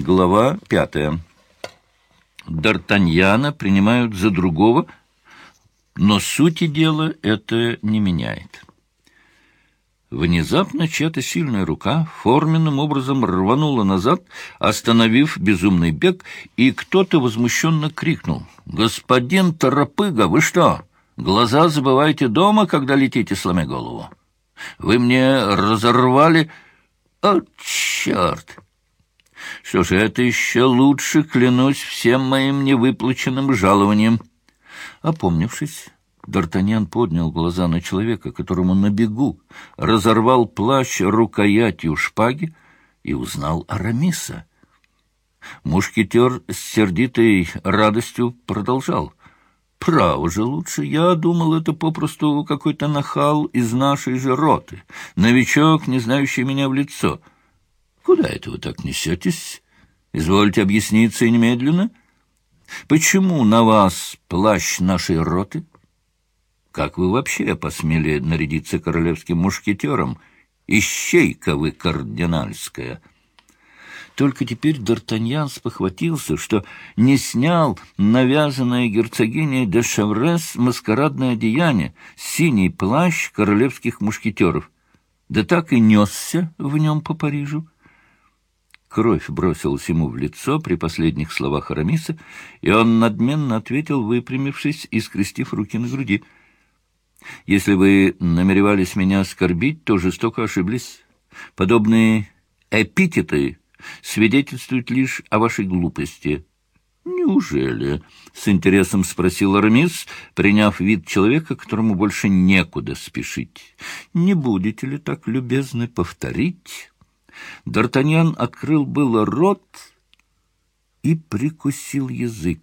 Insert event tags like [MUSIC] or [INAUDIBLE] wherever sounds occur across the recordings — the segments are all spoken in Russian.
Глава пятая. Д'Артаньяна принимают за другого, но сути дела это не меняет. Внезапно чья-то сильная рука форменным образом рванула назад, остановив безумный бег, и кто-то возмущенно крикнул. «Господин Торопыга, вы что, глаза забываете дома, когда летите, сломя голову? Вы мне разорвали...» «О, черт!» Что ж, это еще лучше, клянусь всем моим невыплаченным жалованием. Опомнившись, Д'Артаньян поднял глаза на человека, которому на бегу разорвал плащ рукоятью шпаги и узнал Арамиса. Мушкетер с сердитой радостью продолжал. «Право же лучше. Я думал, это попросту какой-то нахал из нашей же роты, новичок, не знающий меня в лицо». Куда это вы так несетесь? Извольте объясниться и немедленно. Почему на вас плащ нашей роты? Как вы вообще посмели нарядиться королевским мушкетером? Ищейка вы кардинальская!» Только теперь Д'Артаньян спохватился, что не снял навязанное герцогиней де Шаврес маскарадное одеяние, синий плащ королевских мушкетеров, да так и несся в нем по Парижу. Кровь бросилась ему в лицо при последних словах Арамиса, и он надменно ответил, выпрямившись и скрестив руки на груди. «Если вы намеревались меня оскорбить, то жестоко ошиблись. Подобные эпитеты свидетельствуют лишь о вашей глупости». «Неужели?» — с интересом спросил Арамис, приняв вид человека, которому больше некуда спешить. «Не будете ли так любезны повторить?» Д'Артаньян открыл было рот и прикусил язык.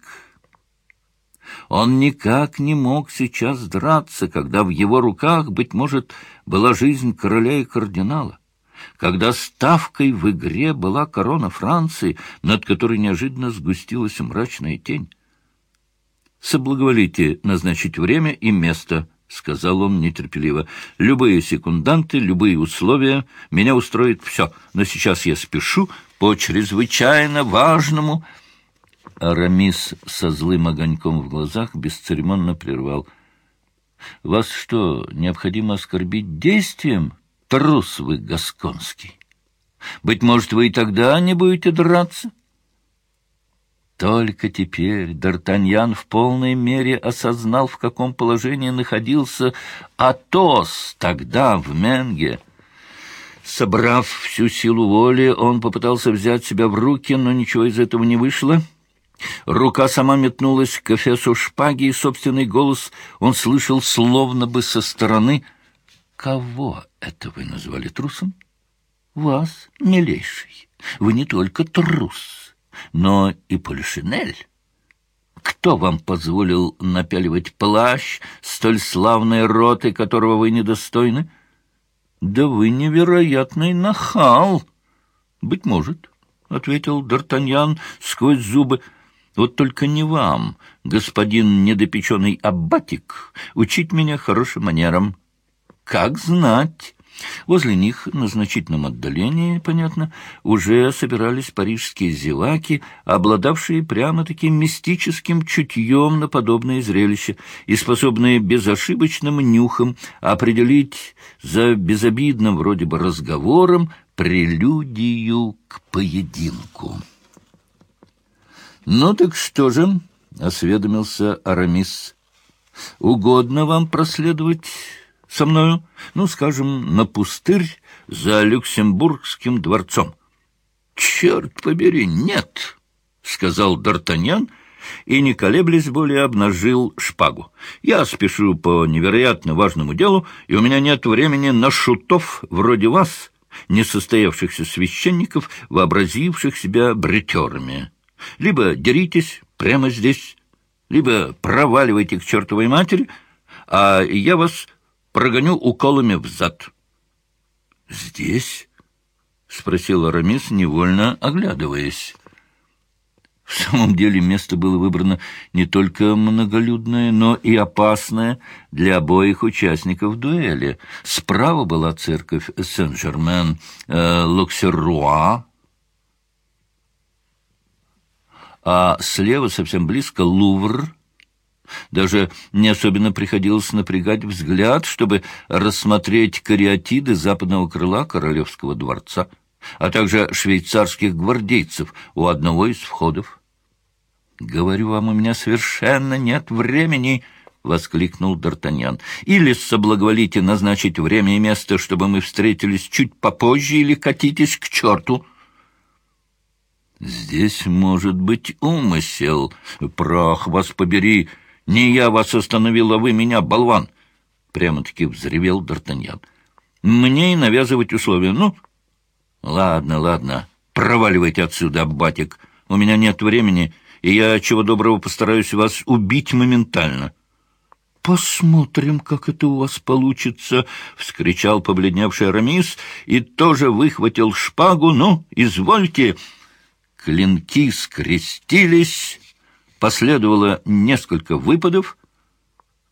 Он никак не мог сейчас драться, когда в его руках, быть может, была жизнь короля и кардинала, когда ставкой в игре была корона Франции, над которой неожиданно сгустилась мрачная тень. «Соблаговолите назначить время и место», — сказал он нетерпеливо. — Любые секунданты, любые условия. Меня устроит все. Но сейчас я спешу по чрезвычайно важному... Арамис со злым огоньком в глазах бесцеремонно прервал. — Вас что, необходимо оскорбить действием, трус вы гасконский? Быть может, вы и тогда не будете драться? Только теперь Д'Артаньян в полной мере осознал, в каком положении находился Атос тогда в Менге. Собрав всю силу воли, он попытался взять себя в руки, но ничего из этого не вышло. Рука сама метнулась к эфесу шпаги, и собственный голос он слышал словно бы со стороны. «Кого это вы назвали трусом?» «Вас, милейший. Вы не только трус» но и Полишинель. Кто вам позволил напяливать плащ столь славной роты, которого вы недостойны? Да вы невероятный нахал. Быть может, — ответил Д'Артаньян сквозь зубы, — вот только не вам, господин недопеченный аббатик, учить меня хорошим манерам. Как знать... Возле них, на значительном отдалении, понятно, уже собирались парижские зеваки, обладавшие прямо-таки мистическим чутьем на подобное зрелище и способные безошибочным нюхом определить за безобидным вроде бы разговором прелюдию к поединку. «Ну так что же?» — осведомился Арамис. «Угодно вам проследовать со мною, ну, скажем, на пустырь за Люксембургским дворцом. — Черт побери, нет! — сказал Д'Артаньян и, не колеблясь более, обнажил шпагу. — Я спешу по невероятно важному делу, и у меня нет времени на шутов вроде вас, несостоявшихся священников, вообразивших себя бритерами. Либо деритесь прямо здесь, либо проваливайте к чертовой матери, а я вас прогоню уколами в зад. — Здесь? — спросил Арамис, невольно оглядываясь. В самом деле место было выбрано не только многолюдное, но и опасное для обоих участников дуэли. Справа была церковь Сен-Жермен-Локсеруа, а слева совсем близко Лувр. Даже не особенно приходилось напрягать взгляд, чтобы рассмотреть кариатиды западного крыла Королевского дворца, а также швейцарских гвардейцев у одного из входов. «Говорю вам, у меня совершенно нет времени!» — воскликнул Д'Артаньян. «Или соблаговолите назначить время и место, чтобы мы встретились чуть попозже, или катитесь к черту!» «Здесь может быть умысел. Прах вас побери! Не я вас остановил, а вы меня, болван!» Прямо-таки взревел Д'Артаньян. «Мне и навязывать условия. Ну, ладно, ладно, проваливайте отсюда, батик. У меня нет времени, и я, чего доброго, постараюсь вас убить моментально». «Посмотрим, как это у вас получится!» — вскричал побледневший Арамис и тоже выхватил шпагу. «Ну, извольте!» Клинки скрестились, последовало несколько выпадов.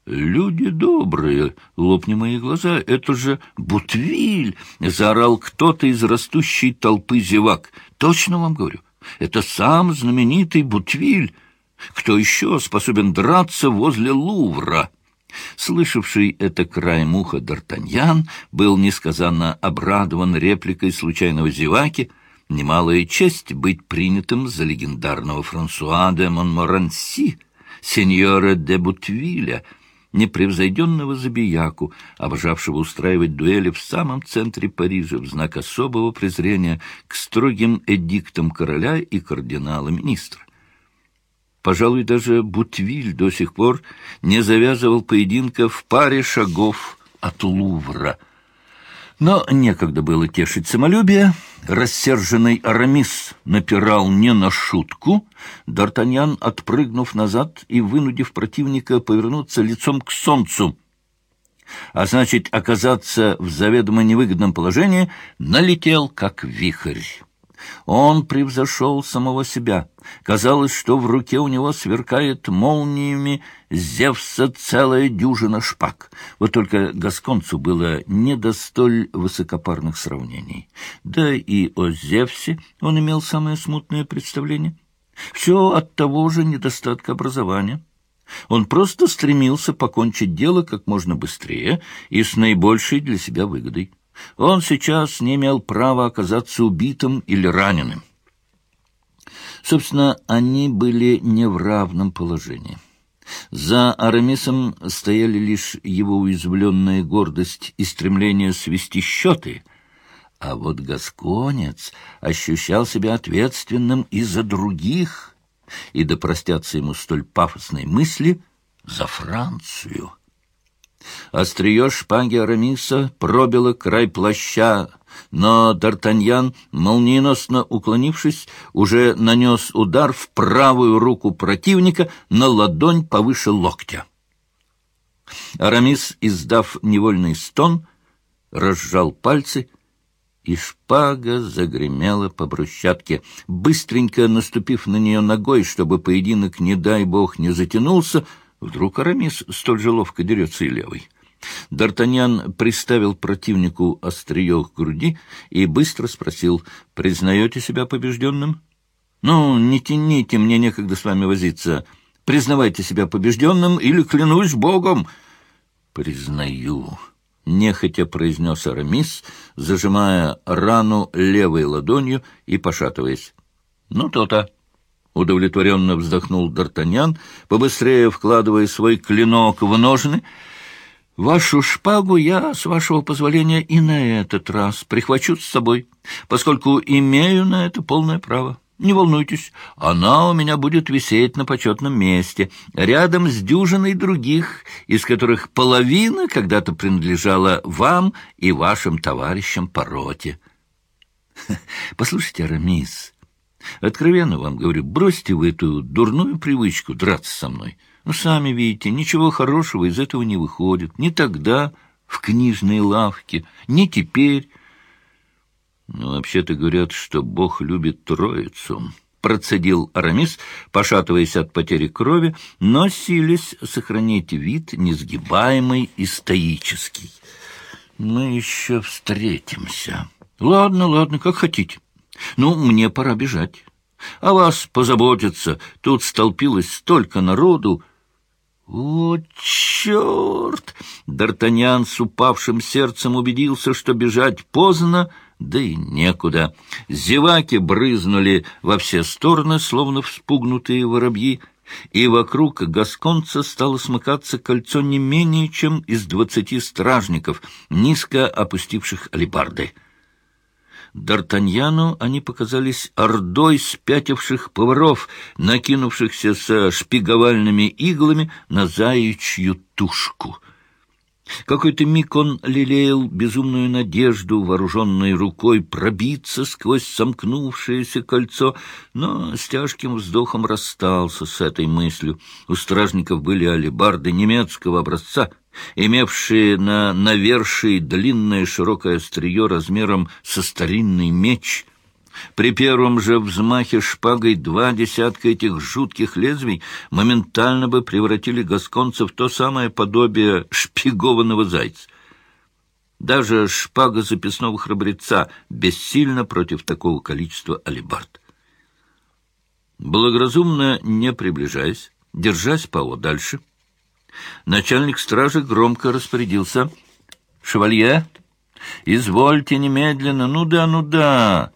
«Люди добрые, лопни мои глаза, это же Бутвиль!» — заорал кто-то из растущей толпы зевак. «Точно вам говорю, это сам знаменитый Бутвиль. Кто еще способен драться возле Лувра?» Слышавший это краем уха Д'Артаньян был несказанно обрадован репликой случайного зеваки. Немалая честь быть принятым за легендарного Франсуа де Монморанси, сеньора де Бутвиля, непревзойденного забияку, обожавшего устраивать дуэли в самом центре Парижа в знак особого презрения к строгим эдиктам короля и кардинала-министра. Пожалуй, даже Бутвиль до сих пор не завязывал поединка в паре шагов от Лувра. Но некогда было тешить самолюбие. Рассерженный Арамис напирал не на шутку. Д'Артаньян, отпрыгнув назад и вынудив противника повернуться лицом к солнцу, а значит, оказаться в заведомо невыгодном положении, налетел как вихрь. Он превзошел самого себя. Казалось, что в руке у него сверкает молниями Зевса целая дюжина шпаг. Вот только Гасконцу было не до столь высокопарных сравнений. Да и о Зевсе он имел самое смутное представление. Все от того же недостатка образования. Он просто стремился покончить дело как можно быстрее и с наибольшей для себя выгодой. Он сейчас не имел права оказаться убитым или раненым. Собственно, они были не в равном положении. За Арамисом стояли лишь его уязвленная гордость и стремление свести счеты, а вот Гасконец ощущал себя ответственным и за других, и да простятся ему столь пафосные мысли, за Францию. Острие шпаги Арамиса пробило край плаща, но Д'Артаньян, молниеносно уклонившись, уже нанес удар в правую руку противника на ладонь повыше локтя. Арамис, издав невольный стон, разжал пальцы, и шпага загремела по брусчатке. Быстренько наступив на нее ногой, чтобы поединок, не дай бог, не затянулся, — Вдруг Арамис столь же ловко дерется и левой. Д'Артаньян приставил противнику острие к груди и быстро спросил, «Признаете себя побежденным?» «Ну, не тяните, мне некогда с вами возиться. Признавайте себя побежденным или клянусь Богом!» «Признаю», — нехотя произнес Арамис, зажимая рану левой ладонью и пошатываясь. «Ну, то-то». Удовлетворенно вздохнул Д'Артаньян, побыстрее вкладывая свой клинок в ножны. «Вашу шпагу я, с вашего позволения, и на этот раз прихвачу с собой, поскольку имею на это полное право. Не волнуйтесь, она у меня будет висеть на почетном месте, рядом с дюжиной других, из которых половина когда-то принадлежала вам и вашим товарищам по роте». «Послушайте, Арамис», Откровенно вам говорю, бросьте вы эту дурную привычку драться со мной. Ну, сами видите, ничего хорошего из этого не выходит. Ни тогда, в книжной лавке, ни теперь. Ну, вообще-то говорят, что Бог любит троицу. Процедил Арамис, пошатываясь от потери крови, но сились сохранить вид несгибаемый и стоический. Мы еще встретимся. Ладно, ладно, как хотите. Ну, мне пора бежать. О вас позаботятся. Тут столпилось столько народу. «О, черт!» Д'Артаньян с упавшим сердцем убедился, что бежать поздно, да и некуда. Зеваки брызнули во все стороны, словно вспугнутые воробьи, и вокруг гасконца стало смыкаться кольцо не менее чем из двадцати стражников, низко опустивших алебарды. Д'Артаньяну они показались ордой спятивших поваров, накинувшихся со шпиговальными иглами на заячью тушку. Какой-то миг он лелеял безумную надежду, вооруженной рукой, пробиться сквозь сомкнувшееся кольцо, но с тяжким вздохом расстался с этой мыслью. У стражников были алебарды немецкого образца — имевшие на навершии длинное широкое острие размером со старинный меч. При первом же взмахе шпагой два десятка этих жутких лезвий моментально бы превратили гасконца в то самое подобие шпигованного зайца. Даже шпага записного храбреца бессильна против такого количества алебард. Благоразумно не приближаясь, держась поодальше, Начальник стражи громко распорядился. «Шевалье, извольте немедленно, ну да, ну да!» —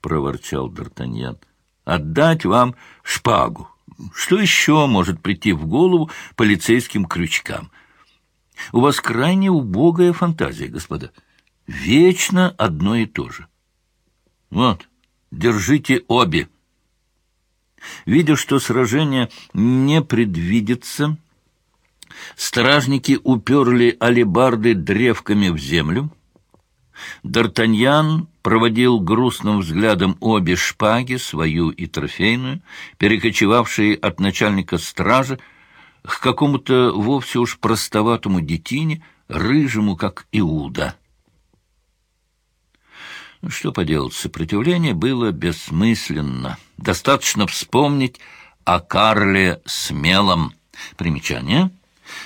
проворчал Д'Артаньян. «Отдать вам шпагу. Что еще может прийти в голову полицейским крючкам? У вас крайне убогая фантазия, господа. Вечно одно и то же. Вот, держите обе». Видя, что сражение не предвидится, Стражники уперли алебарды древками в землю. Д'Артаньян проводил грустным взглядом обе шпаги, свою и трофейную, перекочевавшие от начальника стражи к какому-то вовсе уж простоватому детине, рыжему, как Иуда. Что поделать, сопротивление было бессмысленно. Достаточно вспомнить о Карле Смелом. Примечание —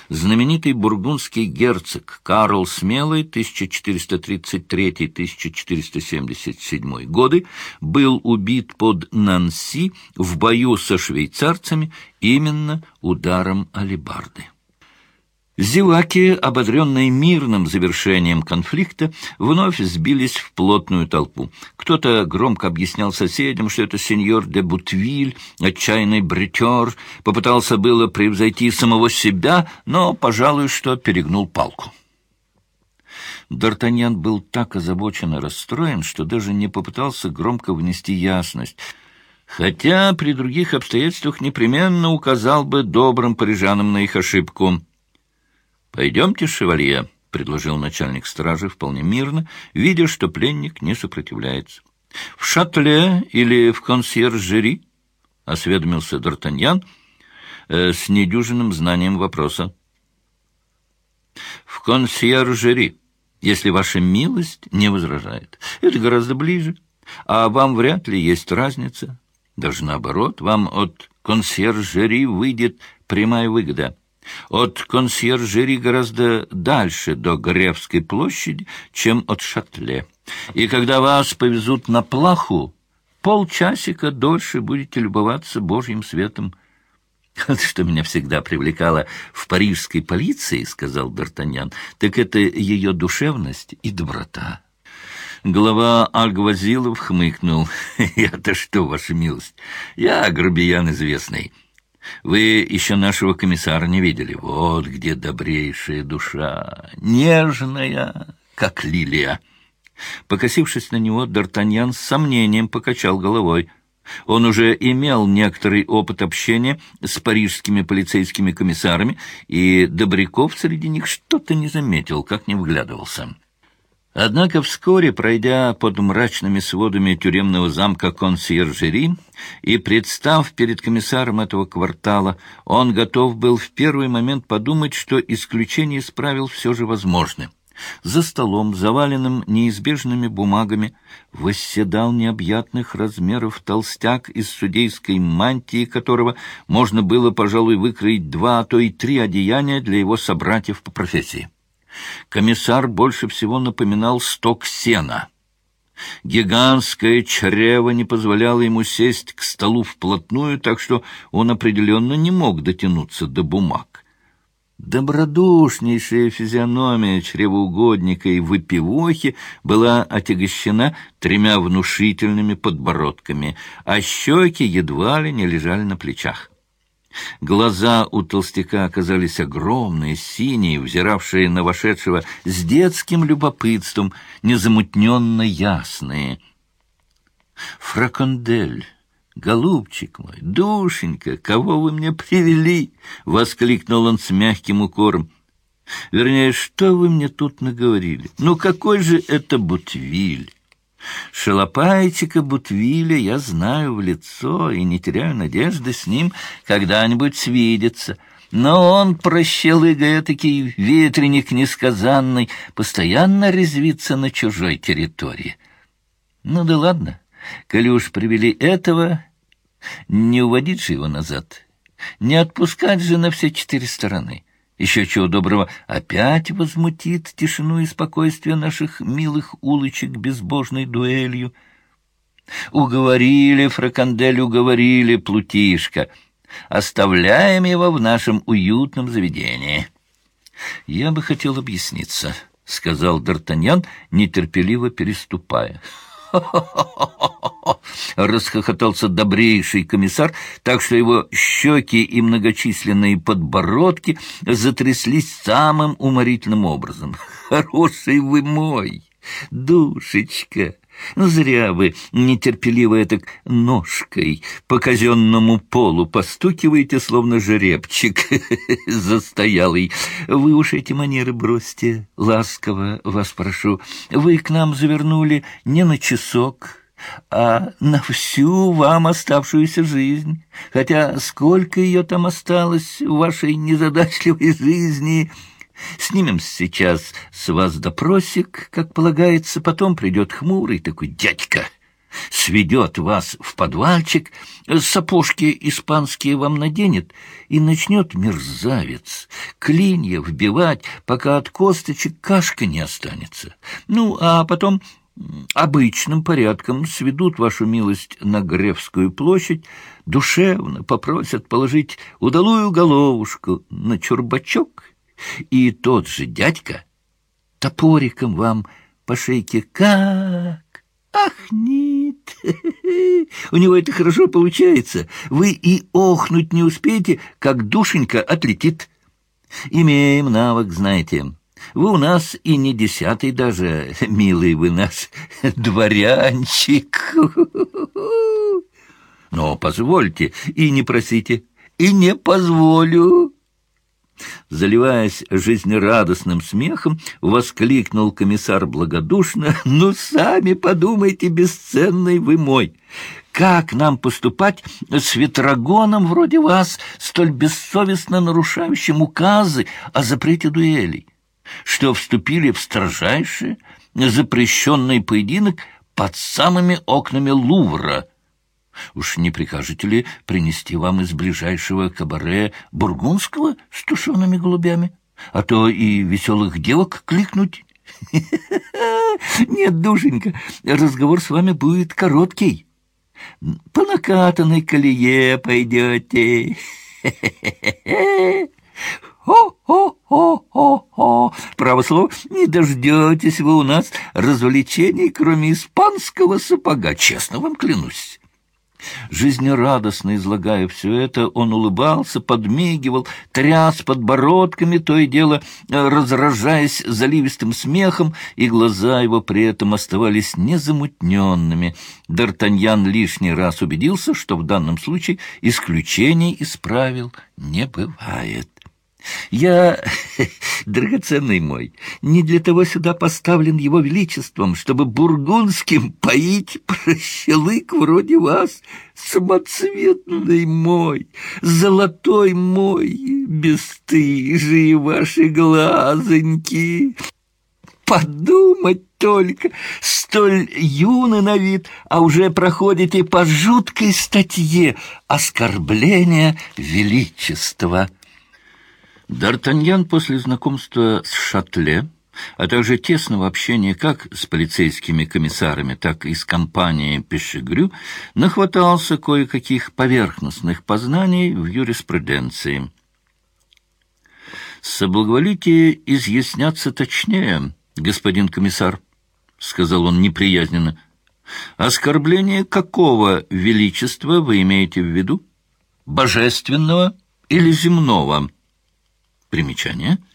знаменитый бургундский герцог Карл Смелый 1433-1477 годы был убит под Нанси в бою со швейцарцами именно ударом алебарды. Зеваки, ободренные мирным завершением конфликта, вновь сбились в плотную толпу. Кто-то громко объяснял соседям, что это сеньор де Бутвиль, отчаянный бритер, попытался было превзойти самого себя, но, пожалуй, что перегнул палку. Д'Артаньян был так озабочен и расстроен, что даже не попытался громко внести ясность, хотя при других обстоятельствах непременно указал бы добрым парижанам на их ошибку —— Пойдемте, шевалье, — предложил начальник стражи вполне мирно, видя, что пленник не сопротивляется. — В шатле или в консьержери? — осведомился Д'Артаньян э, с недюжинным знанием вопроса. — В консьержери, если ваша милость не возражает. Это гораздо ближе, а вам вряд ли есть разница. Даже наоборот, вам от консьержери выйдет прямая выгода — от консьержери гораздо дальше до Гревской площади, чем от Шатле. И когда вас повезут на плаху, полчасика дольше будете любоваться Божьим светом. [LAUGHS] — Что меня всегда привлекало в парижской полиции, — сказал Д'Артаньян, — так это ее душевность и доброта. Глава Альгвазилов хмыкнул. [LAUGHS] — Я-то что, ваша милость? Я грубиян известный. Вы еще нашего комиссара не видели. Вот где добрейшая душа, нежная, как лилия. Покосившись на него, Д'Артаньян с сомнением покачал головой. Он уже имел некоторый опыт общения с парижскими полицейскими комиссарами, и Добряков среди них что-то не заметил, как не вглядывался. Однако вскоре, пройдя под мрачными сводами тюремного замка консьержери и представ перед комиссаром этого квартала, он готов был в первый момент подумать, что исключение из правил все же возможны. За столом, заваленным неизбежными бумагами, восседал необъятных размеров толстяк из судейской мантии, которого можно было, пожалуй, выкроить два, а то и три одеяния для его собратьев по профессии. Комиссар больше всего напоминал сток сена. Гигантское чрево не позволяло ему сесть к столу вплотную, так что он определенно не мог дотянуться до бумаг. Добродушнейшая физиономия чревоугодника и выпивохи была отягощена тремя внушительными подбородками, а щеки едва ли не лежали на плечах. Глаза у толстяка оказались огромные, синие, взиравшие на вошедшего с детским любопытством, незамутненно ясные. «Фракондель, голубчик мой, душенька, кого вы мне привели?» — воскликнул он с мягким укором. «Вернее, что вы мне тут наговорили? Ну какой же это бутвиль?» Шалопайчика Бутвиля я знаю в лицо и не теряю надежды с ним когда-нибудь свидеться. Но он, прощелыга этакий ветреник несказанный, постоянно резвится на чужой территории. Ну да ладно, коли уж привели этого, не уводить же его назад, не отпускать же на все четыре стороны. Еще чего доброго, опять возмутит тишину и спокойствие наших милых улочек безбожной дуэлью. Уговорили, Фракандель, уговорили, Плутишка. Оставляем его в нашем уютном заведении. Я бы хотел объясниться, — сказал Д'Артаньян, нетерпеливо переступая. [LAUGHS] расхохотался добрейший комиссар, так что его щеки и многочисленные подбородки затряслись самым уморительным образом. [LAUGHS] «Хороший вы мой, душечка!» Ну, зря вы, нетерпеливо так ножкой по казенному полу постукиваете, словно жеребчик [LAUGHS] застоялый. Вы уж эти манеры бросьте, ласково вас прошу. Вы к нам завернули не на часок, а на всю вам оставшуюся жизнь. Хотя сколько ее там осталось в вашей незадачливой жизни... Снимем сейчас с вас допросик, как полагается, потом придет хмурый такой дядька, сведет вас в подвальчик, сапожки испанские вам наденет, и начнет мерзавец клинья вбивать, пока от косточек кашка не останется. Ну, а потом обычным порядком сведут вашу милость на Гревскую площадь, душевно попросят положить удалую головушку на чурбачок, и тот же дядька топориком вам по шейке как... Ах, нет! [LAUGHS] У него это хорошо получается. Вы и охнуть не успеете, как душенька отлетит. Имеем навык, знаете. Вы у нас и не десятый даже, [LAUGHS] милый вы наш [LAUGHS] дворянчик. Но позвольте и не просите, и не позволю. Заливаясь жизнерадостным смехом, воскликнул комиссар благодушно, [LAUGHS] «Ну, сами подумайте, бесценный вы мой! Как нам поступать с ветрогоном вроде вас, столь бессовестно нарушающим указы о запрете дуэлей? что вступили в строжайший запрещенный поединок под самыми окнами Лувра. Уж не прикажете ли принести вам из ближайшего кабаре бургундского с тушеными голубями? А то и веселых девок кликнуть? [LAUGHS] Нет, душенька, разговор с вами будет короткий. По накатанной колее пойдете. [LAUGHS] Хо-хо-хо-хо-хо! Право слово, не дождетесь вы у нас развлечений, кроме испанского сапога, честно вам клянусь. Жизнерадостно излагая все это, он улыбался, подмигивал, тряс подбородками, то и дело разражаясь заливистым смехом, и глаза его при этом оставались незамутненными. Д'Артаньян лишний раз убедился, что в данном случае исключений из правил не бывает. Я, [LAUGHS] драгоценный мой, не для того сюда поставлен его величеством, чтобы бургундским поить прощелык вроде вас, самоцветный мой, золотой мой, бесстыжие ваши глазоньки. Подумать только, столь юны на вид, а уже проходите по жуткой статье оскорбления величества». Д'Артаньян после знакомства с Шатле а также тесного общения как с полицейскими комиссарами, так и с компанией Пешегрю, нахватался кое-каких поверхностных познаний в юриспруденции. «Соблаговолите изъясняться точнее, господин комиссар», — сказал он неприязненно. «Оскорбление какого величества вы имеете в виду? Божественного или земного?» Примечание —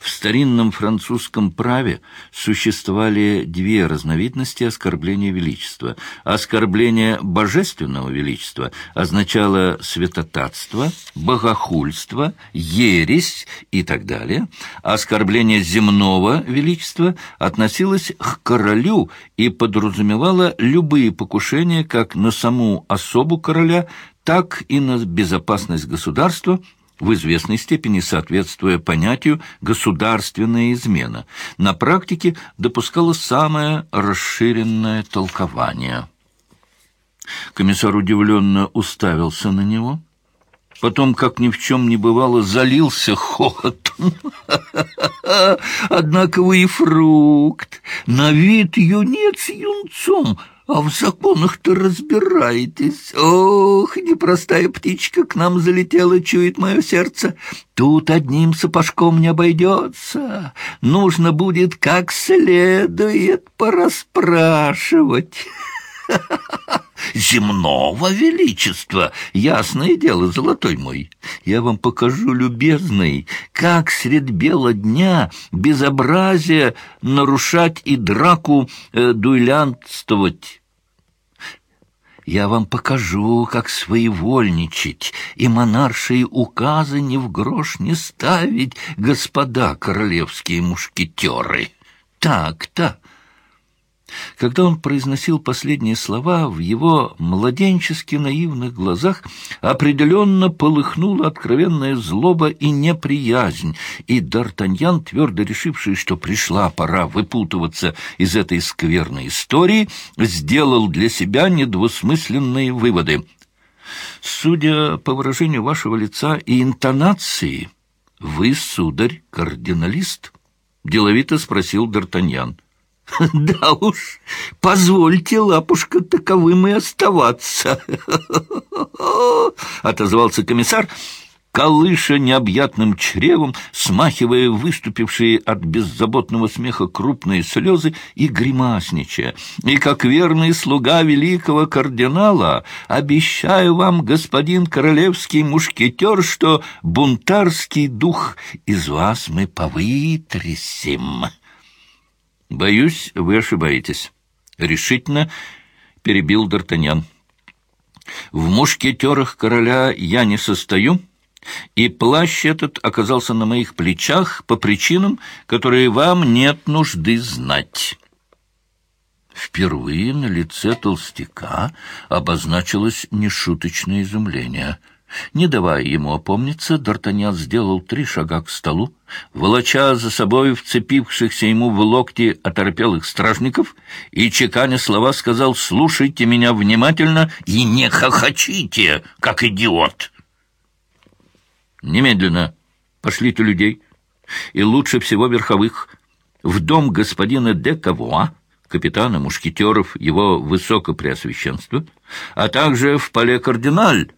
в старинном французском праве существовали две разновидности оскорбления величества. Оскорбление божественного величества означало святотатство, богохульство, ересь и так далее. Оскорбление земного величества относилось к королю и подразумевало любые покушения как на саму особу короля, так и на безопасность государства – в известной степени соответствуя понятию «государственная измена», на практике допускалось самое расширенное толкование. Комиссар удивленно уставился на него, потом, как ни в чем не бывало, залился хохотом. «Однако вы и фрукт, на вид юнец юнцом!» А в законах-то разбираетесь. Ох, непростая птичка к нам залетела, чует мое сердце. Тут одним сапожком не обойдется. Нужно будет как следует пораспрашивать. [LAUGHS] земного величества. Ясное дело, золотой мой. Я вам покажу, любезный, как средь бела дня безобразие нарушать и драку э, дуэлянтствовать. Я вам покажу, как своевольничать и монаршие указы ни в грош не ставить, господа королевские мушкетеры. Так-то. Когда он произносил последние слова, в его младенчески наивных глазах определенно полыхнула откровенная злоба и неприязнь, и Д'Артаньян, твердо решивший, что пришла пора выпутываться из этой скверной истории, сделал для себя недвусмысленные выводы. «Судя по выражению вашего лица и интонации, вы, сударь, кардиналист?» — деловито спросил Д'Артаньян. [LAUGHS] Да уж, позвольте, лапушка, таковым и оставаться, [LAUGHS] отозвался комиссар, колыша необъятным чревом, смахивая выступившие от беззаботного смеха крупные слезы и гримасничая. И как верный слуга великого кардинала обещаю вам, господин королевский мушкетер, что бунтарский дух из вас мы повытрясем. «Боюсь, вы ошибаетесь», — решительно перебил Д'Артаньян. «В мушкетерах короля я не состою, и плащ этот оказался на моих плечах по причинам, которые вам нет нужды знать». Впервые на лице толстяка обозначилось нешуточное изумление — не давая ему опомниться, Д'Артаньян сделал три шага к столу, волоча за собой вцепившихся ему в локти оторопелых стражников, и, чеканя слова, сказал «Слушайте меня внимательно и не хохочите, как идиот!» «Немедленно пошлите людей, и лучше всего верховых, в дом господина де Кавуа, капитана мушкетеров его высокопреосвященства, а также в поле кардиналь,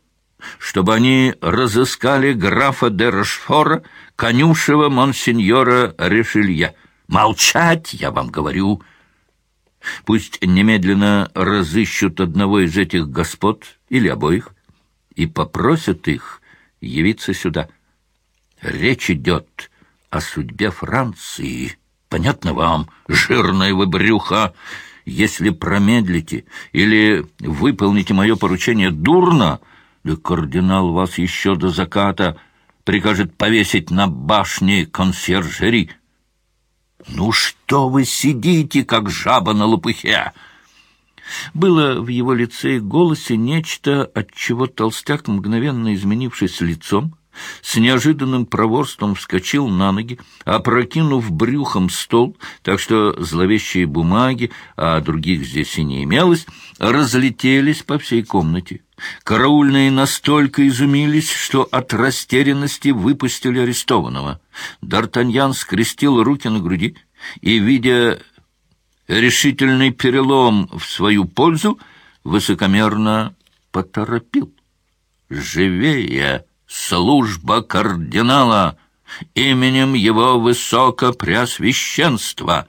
чтобы они разыскали графа де Рошфора, конюшева монсеньора Решелье. Молчать, я вам говорю. Пусть немедленно разыщут одного из этих господ или обоих и попросят их явиться сюда. Речь идет о судьбе Франции. Понятно вам, жирное вы брюхо? Если промедлите или выполните мое поручение дурно — да кардинал вас еще до заката прикажет повесить на башне консьержери. Ну что вы сидите, как жаба на лопухе? Было в его лице и голосе нечто, от чего толстяк, мгновенно изменившись лицом, с неожиданным проворством вскочил на ноги, опрокинув брюхом стол, так что зловещие бумаги, а других здесь и не имелось, разлетелись по всей комнате. Караульные настолько изумились, что от растерянности выпустили арестованного. Д'Артаньян скрестил руки на груди и, видя решительный перелом в свою пользу, высокомерно поторопил. «Живее! Служба кардинала! Именем его высокопреосвященства!»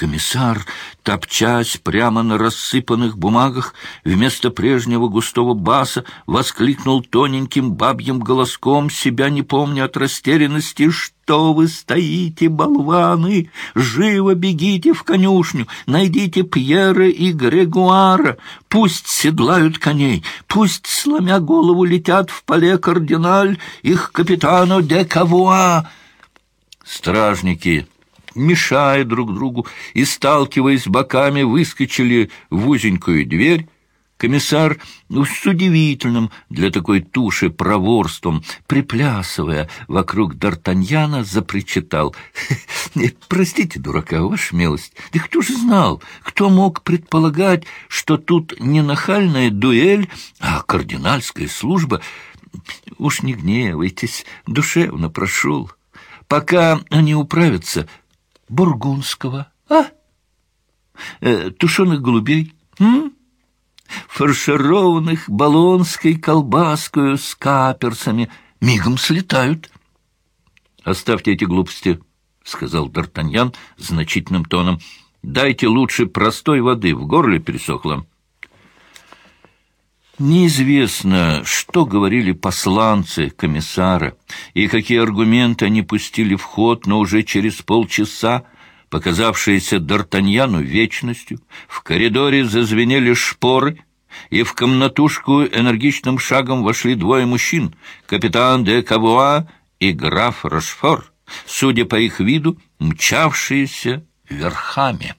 Комиссар, топчась прямо на рассыпанных бумагах, вместо прежнего густого баса воскликнул тоненьким бабьим голоском, себя не помня от растерянности, «Что вы стоите, болваны? Живо бегите в конюшню, найдите Пьера и Грегуара, пусть седлают коней, пусть, сломя голову, летят в поле кардиналь их капитану де Кавуа!» Стражники мешая друг другу и, сталкиваясь боками, выскочили в узенькую дверь. Комиссар с удивительным для такой туши проворством, приплясывая вокруг Д'Артаньяна, запричитал. «Простите, дурака, ваша милость, да кто же знал, кто мог предполагать, что тут не нахальная дуэль, а кардинальская служба? Уж не гневайтесь, душевно прошу. Пока они управятся, бургундского, а? Э, тушеных голубей, м? фаршированных болонской колбаской с каперсами, мигом слетают. — Оставьте эти глупости, — сказал Д'Артаньян значительным тоном. — Дайте лучше простой воды, в горле пересохло. Неизвестно, что говорили посланцы комиссара и какие аргументы они пустили в ход, но уже через полчаса, показавшиеся Д'Артаньяну вечностью, в коридоре зазвенели шпоры, и в комнатушку энергичным шагом вошли двое мужчин — капитан де Кавуа и граф Рошфор, судя по их виду, мчавшиеся верхами.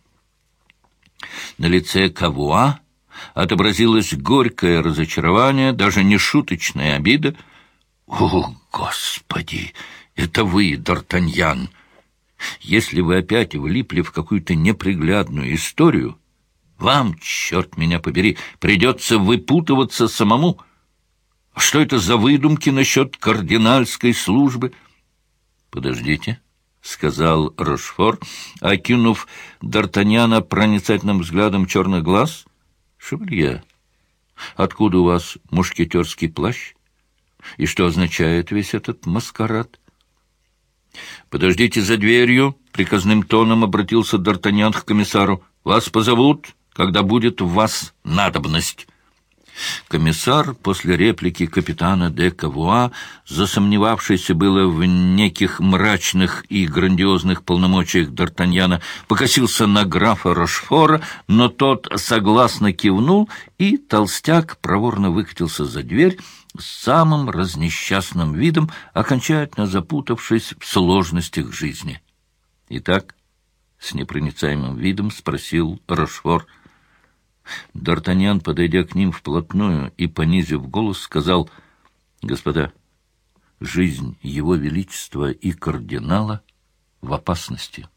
На лице Кавуа отобразилось горькое разочарование, даже не шуточная обида. «О, Господи! Это вы, Д'Артаньян! Если вы опять влипли в какую-то неприглядную историю, вам, черт меня побери, придется выпутываться самому. Что это за выдумки насчет кардинальской службы? Подождите». — сказал Рошфор, окинув Д'Артаньяна проницательным взглядом черных глаз. Шевалье, откуда у вас мушкетерский плащ? И что означает весь этот маскарад? «Подождите за дверью», — приказным тоном обратился Д'Артаньян к комиссару. «Вас позовут, когда будет в вас надобность». Комиссар после реплики капитана де Кавуа, засомневавшийся было в неких мрачных и грандиозных полномочиях Д'Артаньяна, покосился на графа Рошфора, но тот согласно кивнул, и толстяк проворно выкатился за дверь с самым разнесчастным видом, окончательно запутавшись в сложностях жизни. «Итак?» — с непроницаемым видом спросил Рошфор — Д'Артаньян, подойдя к ним вплотную и понизив голос, сказал, «Господа, жизнь его величества и кардинала в опасности».